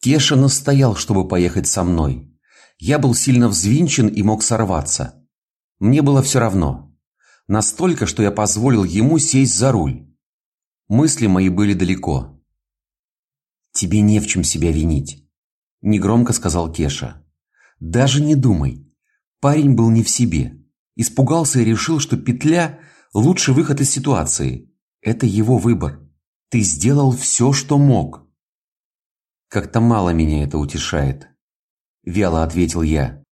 Кеша настоял, чтобы поехать со мной. Я был сильно взвинчен и мог сорваться. Мне было все равно. Настолько, что я позволил ему сесть за руль. Мысли мои были далеко. Тебе не в чем себя винить, негромко сказал Кеша. Даже не думай. Парень был не в себе. Испугался и решил, что петля лучший выход из ситуации. Это его выбор. Ты сделал все, что мог. Как-то мало меня это утешает, вяло ответил я.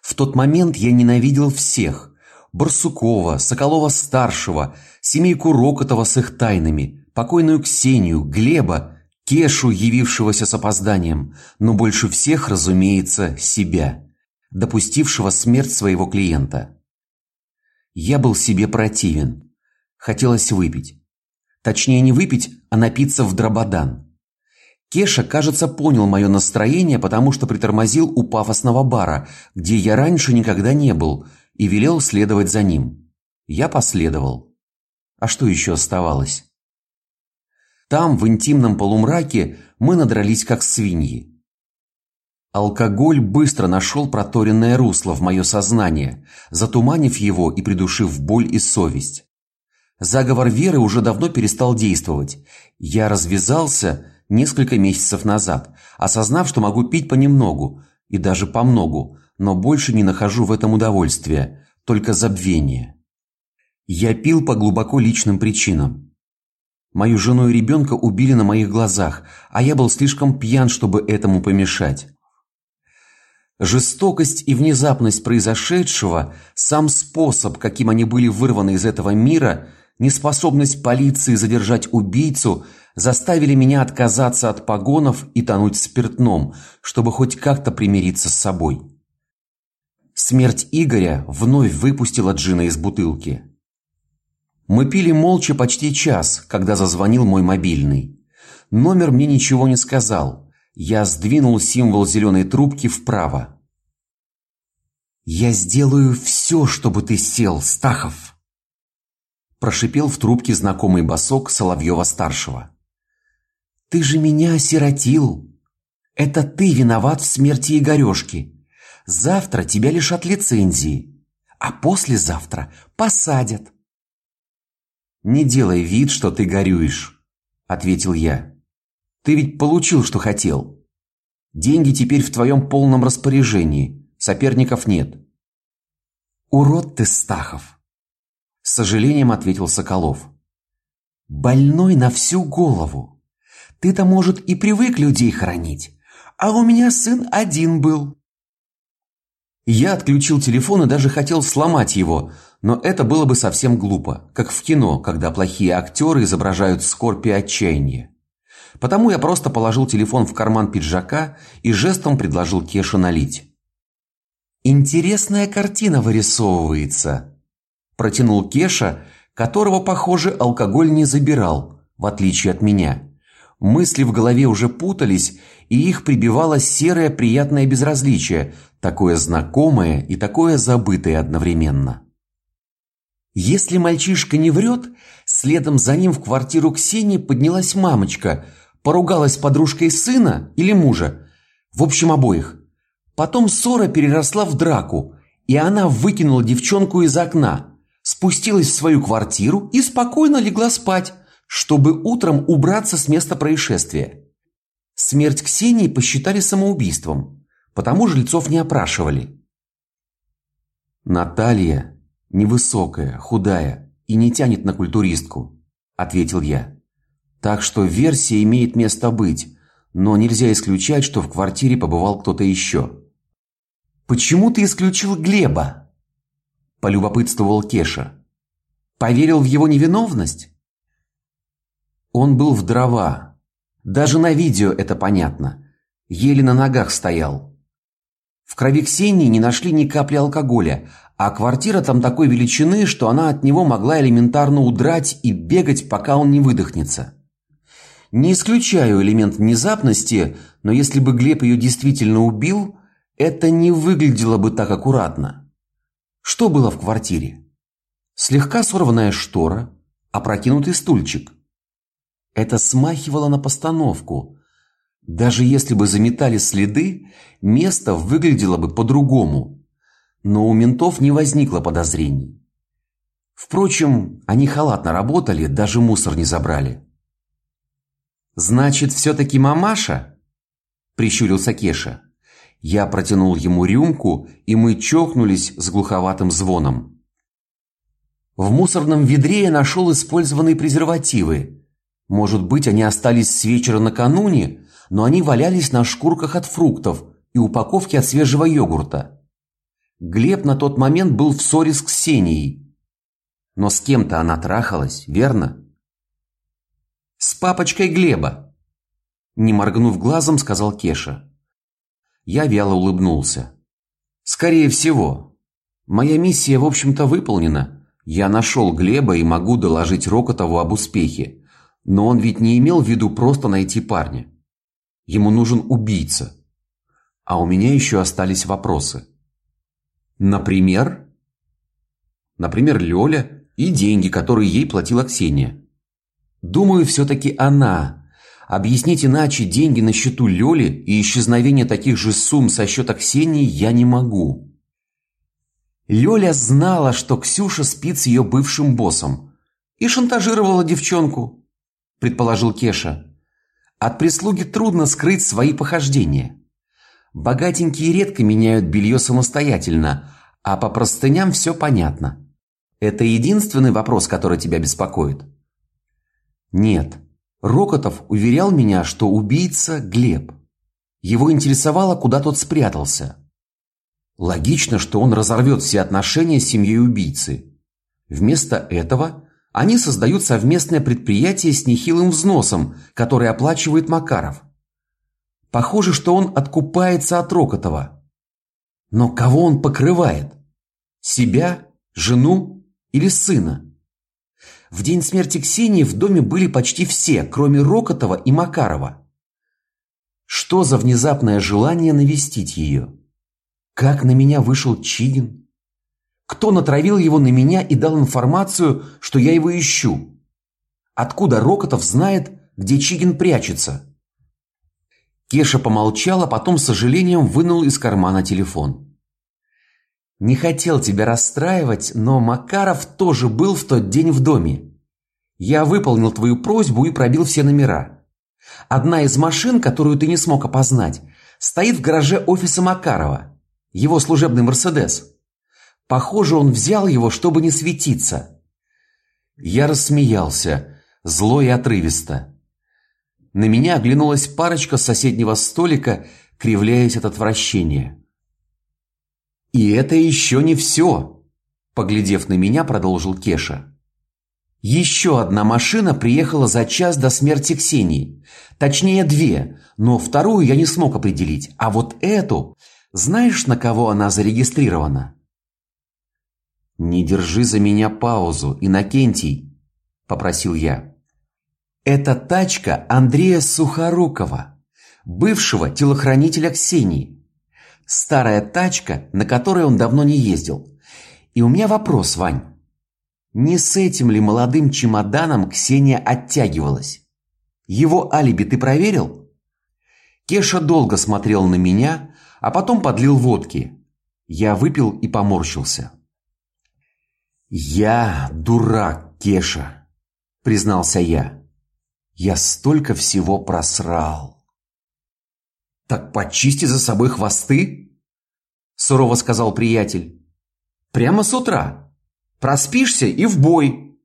В тот момент я ненавидел всех: Барсукова, Соколова-старшего, семейку Рокотова с их тайнами, покойную Ксению, Глеба, Кешу, явившегося с опозданием, но больше всех, разумеется, себя, допустившего смерть своего клиента. Я был себе противен. Хотелось выпить. Точнее, не выпить, а напиться в дрободан. Кеша, кажется, понял мое настроение, потому что притормозил у пафосного бара, где я раньше никогда не был, и велел следовать за ним. Я последовал. А что еще оставалось? Там, в интимном полумраке, мы надрались как свиньи. Алкоголь быстро нашел проторенное русло в мое сознание, затуманив его и придушив боль и совесть. Заговор Веры уже давно перестал действовать. Я развязался несколько месяцев назад, осознав, что могу пить понемногу и даже помногу, но больше не нахожу в этом удовольствия, только забвение. Я пил по глубоко личным причинам. Мою жену и ребенка убили на моих глазах, а я был слишком пьян, чтобы этому помешать. Жестокость и внезапность произошедшего, сам способ, каким они были вырваны из этого мира, неспособность полиции задержать убийцу заставили меня отказаться от погонов и тонуть спиртном, чтобы хоть как-то примириться с собой. Смерть Игоря вновь выпустила джина из бутылки. Мы пили молча почти час, когда зазвонил мой мобильный. Номер мне ничего не сказал. Я сдвинул символ зеленой трубки вправо. Я сделаю все, чтобы ты сел, Стахов прошипел в трубке знакомый басок Соловьева старшего. Ты же меня осиротил. Это ты виноват в смерти Игорёшки. Завтра тебя лишат лицензии, а послезавтра посадят. Не делай вид, что ты горюешь, ответил я. Ты ведь получил, что хотел. Деньги теперь в твоем полном распоряжении. Соперников нет. Урод ты, Стахов. С сожалением ответил Соколов. Больной на всю голову. Ты-то, может, и привык людей хоронить, а у меня сын один был. Я отключил телефон и даже хотел сломать его, но это было бы совсем глупо, как в кино, когда плохие актеры изображают скорбь и отчаяние. Потому я просто положил телефон в карман пиджака и жестом предложил Кеше налить. Интересная картина вырисовывается, протянул Кеша, которого, похоже, алкоголь не забирал, в отличие от меня. Мысли в голове уже путались, и их прибивало серое приятное безразличие, такое знакомое и такое забытое одновременно. Если мальчишка не врет, следом за ним в квартиру Ксении поднялась мамочка, поругалась подружкой сына или мужа, в общем обоих. Потом ссора переросла в драку, и она выкинула девчонку из окна спустилась в свою квартиру и спокойно легла спать, чтобы утром убраться с места происшествия. Смерть Ксении посчитали самоубийством, потому жильцов не опрашивали. Наталья невысокая, худая и не тянет на культуристку, ответил я. Так что версия имеет место быть, но нельзя исключать, что в квартире побывал кто-то еще. Почему ты исключил Глеба? полюбопытствовал Кеша. Поверил в его невиновность? Он был в дрова. Даже на видео это понятно. Еле на ногах стоял. В крови Ксении не нашли ни капли алкоголя, а квартира там такой величины, что она от него могла элементарно удрать и бегать, пока он не выдохнется. Не исключаю элемент внезапности, но если бы Глеб ее действительно убил, это не выглядело бы так аккуратно. Что было в квартире? Слегка сорванная штора, опрокинутый стульчик. Это смахивало на постановку. Даже если бы заметали следы, место выглядело бы по-другому. Но у ментов не возникло подозрений. Впрочем, они халатно работали, даже мусор не забрали. Значит, все таки мамаша? прищурился Кеша. Я протянул ему рюмку, и мы чокнулись с глуховатым звоном. В мусорном ведре я нашел использованные презервативы. Может быть, они остались с вечера накануне, но они валялись на шкурках от фруктов и упаковке от свежего йогурта. Глеб на тот момент был в ссоре с Ксенией. Но с кем-то она трахалась, верно? С папочкой Глеба. Не моргнув глазом, сказал Кеша. Я вяло улыбнулся. Скорее всего. Моя миссия, в общем-то, выполнена. Я нашел Глеба и могу доложить Рокотову об успехе. Но он ведь не имел в виду просто найти парня. Ему нужен убийца. А у меня еще остались вопросы. Например, например, Лёля и деньги, которые ей платила Ксения. Думаю, все таки она. Объяснить иначе деньги на счету Лёли и исчезновение таких же сумм со счета Ксении я не могу. Лёля знала, что Ксюша спит с ее бывшим боссом и шантажировала девчонку, предположил Кеша. От прислуги трудно скрыть свои похождения. Богатенькие редко меняют белье самостоятельно, а по простыням все понятно. Это единственный вопрос, который тебя беспокоит? Нет. Рокотов уверял меня, что убийца Глеб. Его интересовало, куда тот спрятался. Логично, что он разорвет все отношения с семьей убийцы. Вместо этого они создают совместное предприятие с нехилым взносом, который оплачивает Макаров. Похоже, что он откупается от Рокотова. Но кого он покрывает? Себя, жену или сына? В день смерти Ксении в доме были почти все, кроме Рокотова и Макарова. Что за внезапное желание навестить ее? Как на меня вышел Чигин? Кто натравил его на меня и дал информацию, что я его ищу? Откуда Рокотов знает, где Чигин прячется? Кеша помолчал, а потом с сожалением вынул из кармана телефон. Не хотел тебя расстраивать, но Макаров тоже был в тот день в доме. Я выполнил твою просьбу и пробил все номера. Одна из машин, которую ты не смог опознать, стоит в гараже офиса Макарова. Его служебный Мерседес. Похоже, он взял его, чтобы не светиться. Я рассмеялся, зло и отрывисто. На меня оглянулась парочка с соседнего столика, кривляясь от отвращения. И это еще не все, поглядев на меня, продолжил Кеша. Еще одна машина приехала за час до смерти Ксении. Точнее, две, но вторую я не смог определить. А вот эту, знаешь, на кого она зарегистрирована? Не держи за меня паузу, Инакентий, попросил я. Это тачка Андрея Сухорукова, бывшего телохранителя Ксении. Старая тачка, на которой он давно не ездил. И у меня вопрос, Вань. Не с этим ли молодым чемоданом Ксения оттягивалась? Его алиби ты проверил? Кеша долго смотрел на меня, а потом подлил водки. Я выпил и поморщился. Я дурак, Кеша, признался я. Я столько всего просрал. Так почисти за собой хвосты, сурово сказал приятель. Прямо с утра. Проспишься и в бой.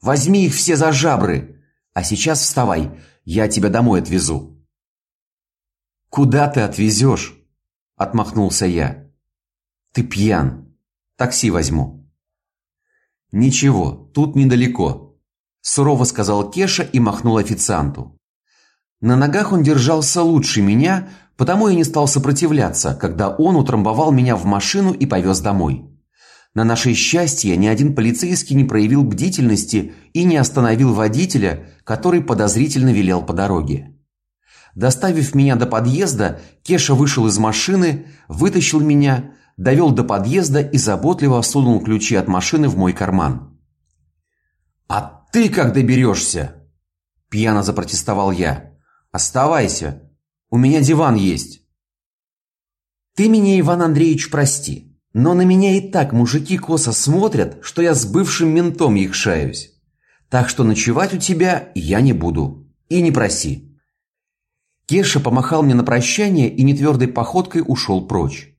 Возьми их все за жабры. А сейчас вставай, я тебя домой отвезу. Куда ты отвезешь? отмахнулся я. Ты пьян. Такси возьму. Ничего, тут недалеко, сурово сказал Кеша и махнул официанту. На ногах он держался лучше меня, потому я не стал сопротивляться, когда он утрамбовал меня в машину и повез домой. На наше счастье, ни один полицейский не проявил бдительности и не остановил водителя, который подозрительно вилял по дороге. Доставив меня до подъезда, Кеша вышел из машины, вытащил меня, довел до подъезда и заботливо сунул ключи от машины в мой карман. А ты как доберешься?» – пьяно запротестовал я. Оставайся, У меня диван есть. Ты меня, Иван Андреевич, прости, но на меня и так мужики косо смотрят, что я с бывшим ментом их шаюсь. Так что ночевать у тебя я не буду. И не проси. Кеша помахал мне на прощание и нетвердой походкой ушел прочь.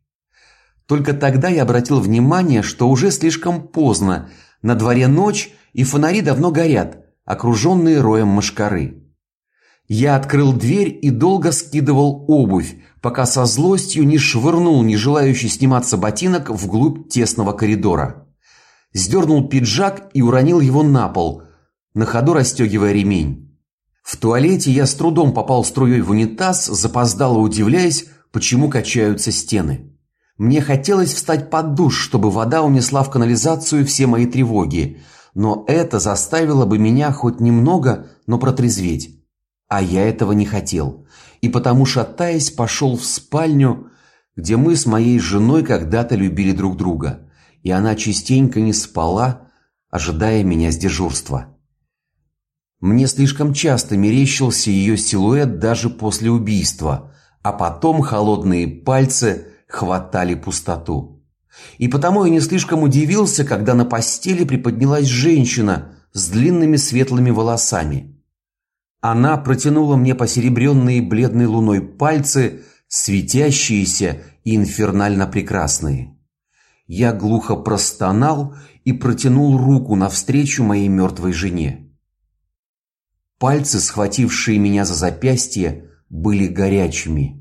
Только тогда я обратил внимание, что уже слишком поздно. На дворе ночь, и фонари давно горят, окруженные роем мошкары. Я открыл дверь и долго скидывал обувь, пока со злостью не швырнул не желающий сниматься ботинок вглубь тесного коридора. Сдернул пиджак и уронил его на пол, на ходу расстегивая ремень. В туалете я с трудом попал струей в унитаз, запоздало удивляясь, почему качаются стены. Мне хотелось встать под душ, чтобы вода унесла в канализацию все мои тревоги, но это заставило бы меня хоть немного, но протрезветь. А я этого не хотел, и потому шатаясь пошел в спальню, где мы с моей женой когда-то любили друг друга, и она частенько не спала, ожидая меня с дежурства. Мне слишком часто мерещился ее силуэт даже после убийства, а потом холодные пальцы хватали пустоту. И потому я не слишком удивился, когда на постели приподнялась женщина с длинными светлыми волосами. Она протянула мне посеребренные бледной луной пальцы, светящиеся и инфернально прекрасные. Я глухо простонал и протянул руку навстречу моей мертвой жене. Пальцы, схватившие меня за запястье, были горячими.